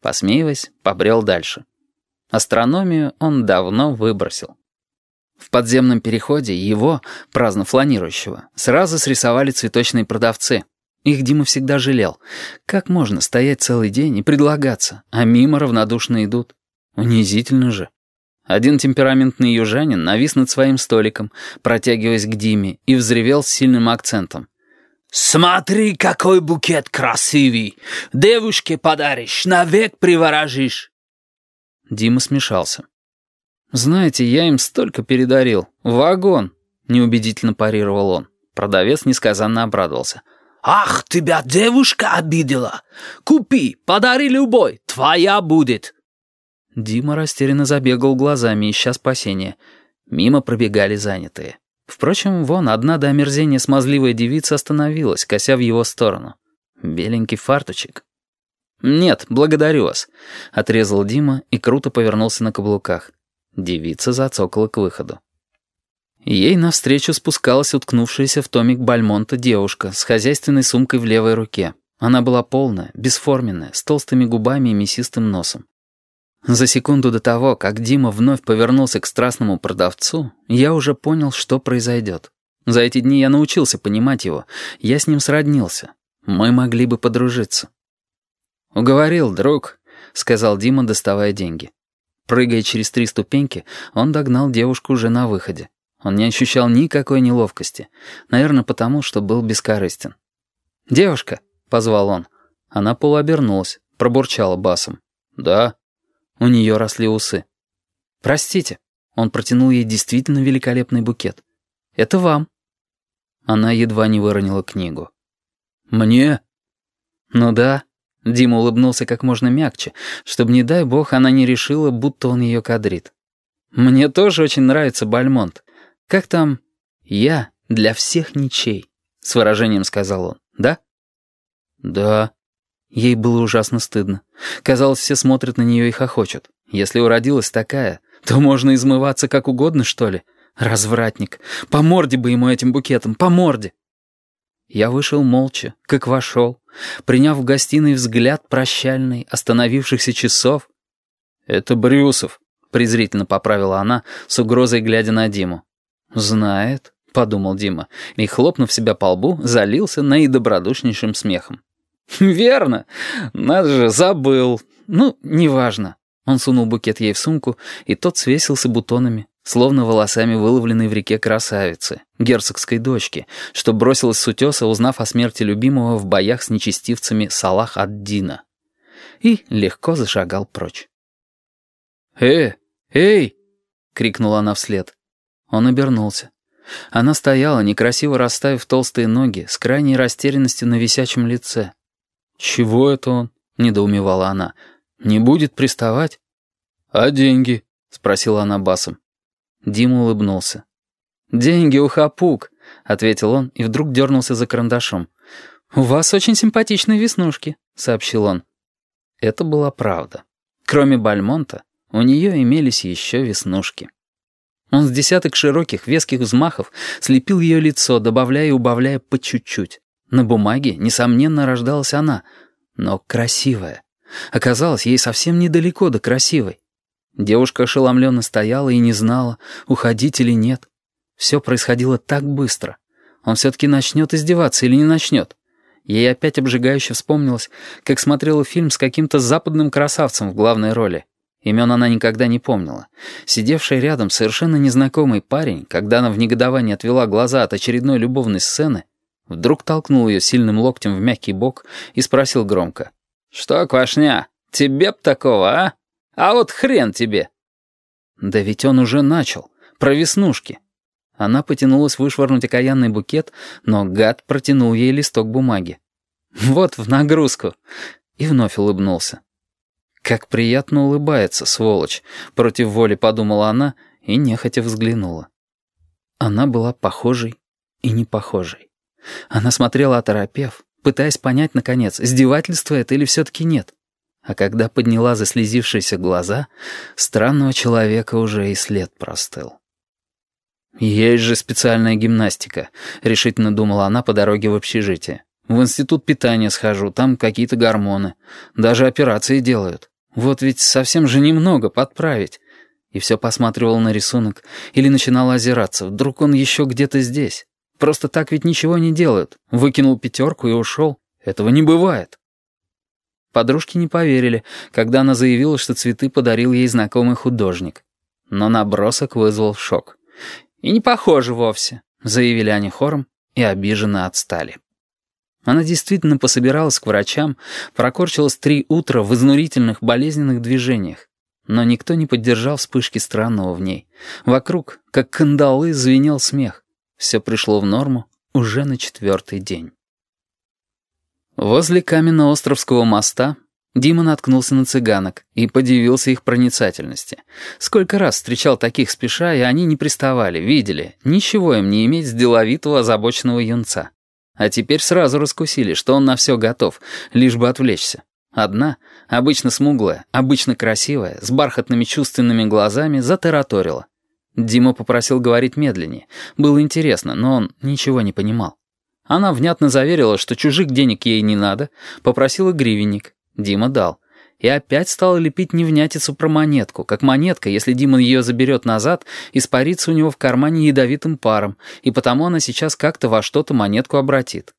Посмеиваясь, побрел дальше. Астрономию он давно выбросил. В подземном переходе его, праздно фланирующего, сразу срисовали цветочные продавцы. Их Дима всегда жалел. Как можно стоять целый день и предлагаться, а мимо равнодушно идут? Унизительно же. Один темпераментный южанин навис над своим столиком, протягиваясь к Диме, и взревел с сильным акцентом. «Смотри, какой букет красивый! Девушке подаришь, навек приворожишь!» Дима смешался. «Знаете, я им столько передарил. Вагон!» — неубедительно парировал он. Продавец несказанно обрадовался. «Ах, тебя девушка обидела! Купи, подари любой, твоя будет!» Дима растерянно забегал глазами, ища спасения. Мимо пробегали занятые. Впрочем, вон одна до омерзения смазливая девица остановилась, кося в его сторону. Беленький фарточек. «Нет, благодарю вас», — отрезал Дима и круто повернулся на каблуках. Девица зацокала к выходу. Ей навстречу спускалась уткнувшаяся в томик Бальмонта девушка с хозяйственной сумкой в левой руке. Она была полная, бесформенная, с толстыми губами и мясистым носом. За секунду до того, как Дима вновь повернулся к страстному продавцу, я уже понял, что произойдет. За эти дни я научился понимать его, я с ним сроднился. Мы могли бы подружиться. «Уговорил, друг», — сказал Дима, доставая деньги. Прыгая через три ступеньки, он догнал девушку уже на выходе. Он не ощущал никакой неловкости, наверное, потому, что был бескорыстен. «Девушка», — позвал он. Она полуобернулась, пробурчала басом. «Да». У нее росли усы. «Простите». Он протянул ей действительно великолепный букет. «Это вам». Она едва не выронила книгу. «Мне?» «Ну да». Дима улыбнулся как можно мягче, чтобы, не дай бог, она не решила, будто он ее кадрит. «Мне тоже очень нравится Бальмонт. Как там? Я для всех ничей», — с выражением сказал он. «Да?» «Да». Ей было ужасно стыдно. Казалось, все смотрят на нее и хохочут. Если уродилась такая, то можно измываться как угодно, что ли? Развратник. По морде бы ему этим букетом, по морде. Я вышел молча, как вошел, приняв в гостиной взгляд прощальный, остановившихся часов. «Это Брюсов», — презрительно поправила она, с угрозой глядя на Диму. «Знает», — подумал Дима, и, хлопнув себя по лбу, залился наидобродушнейшим смехом. «Верно. Надо же, забыл. Ну, неважно». Он сунул букет ей в сумку, и тот свесился бутонами, словно волосами выловленной в реке красавицы, герцогской дочки, что бросилась с утеса, узнав о смерти любимого в боях с нечестивцами Салах ад-Дина. И легко зашагал прочь. «Э, эй!» — крикнула она вслед. Он обернулся. Она стояла, некрасиво расставив толстые ноги, с крайней растерянностью на висячем лице. «Чего это он?» — недоумевала она. «Не будет приставать?» «А деньги?» — спросила она басом. Дима улыбнулся. «Деньги у хапук», — ответил он и вдруг дернулся за карандашом. «У вас очень симпатичные веснушки», — сообщил он. Это была правда. Кроме Бальмонта, у нее имелись еще веснушки. Он с десяток широких, веских взмахов слепил ее лицо, добавляя и убавляя по чуть-чуть. На бумаге, несомненно, рождалась она, но красивая. Оказалось, ей совсем недалеко до красивой. Девушка ошеломленно стояла и не знала, уходить или нет. Все происходило так быстро. Он все-таки начнет издеваться или не начнет. Ей опять обжигающе вспомнилось, как смотрела фильм с каким-то западным красавцем в главной роли. Имен она никогда не помнила. Сидевший рядом совершенно незнакомый парень, когда она в негодовании отвела глаза от очередной любовной сцены, Вдруг толкнул ее сильным локтем в мягкий бок и спросил громко. «Что, Квашня, тебе б такого, а? А вот хрен тебе!» Да ведь он уже начал. Про веснушки. Она потянулась вышвырнуть окаянный букет, но гад протянул ей листок бумаги. «Вот в нагрузку!» И вновь улыбнулся. «Как приятно улыбается, сволочь!» Против воли подумала она и нехотя взглянула. Она была похожей и не похожей. Она смотрела оторопев, пытаясь понять, наконец, издевательство это или все-таки нет. А когда подняла заслезившиеся глаза, странного человека уже и след простыл. «Есть же специальная гимнастика», — решительно думала она по дороге в общежитие. «В институт питания схожу, там какие-то гормоны. Даже операции делают». Вот ведь совсем же немного подправить. И все посматривал на рисунок или начинал озираться. Вдруг он еще где-то здесь. Просто так ведь ничего не делают. Выкинул пятерку и ушел. Этого не бывает. Подружки не поверили, когда она заявила, что цветы подарил ей знакомый художник. Но набросок вызвал шок. «И не похоже вовсе», — заявили они хором и обиженно отстали. Она действительно пособиралась к врачам, прокорчилась три утра в изнурительных болезненных движениях. Но никто не поддержал вспышки странного в ней. Вокруг, как кандалы, звенел смех. Все пришло в норму уже на четвертый день. Возле каменно-островского моста Дима наткнулся на цыганок и подивился их проницательности. Сколько раз встречал таких спеша, и они не приставали, видели, ничего им не иметь с деловитого озабоченного юнца. А теперь сразу раскусили, что он на все готов, лишь бы отвлечься. Одна, обычно смуглая, обычно красивая, с бархатными чувственными глазами, затараторила. Дима попросил говорить медленнее. Было интересно, но он ничего не понимал. Она внятно заверила, что чужих денег ей не надо, попросила гривенник. Дима дал. И опять стала лепить невнятицу про монетку, как монетка, если Дима ее заберет назад, испарится у него в кармане ядовитым паром, и потому она сейчас как-то во что-то монетку обратит.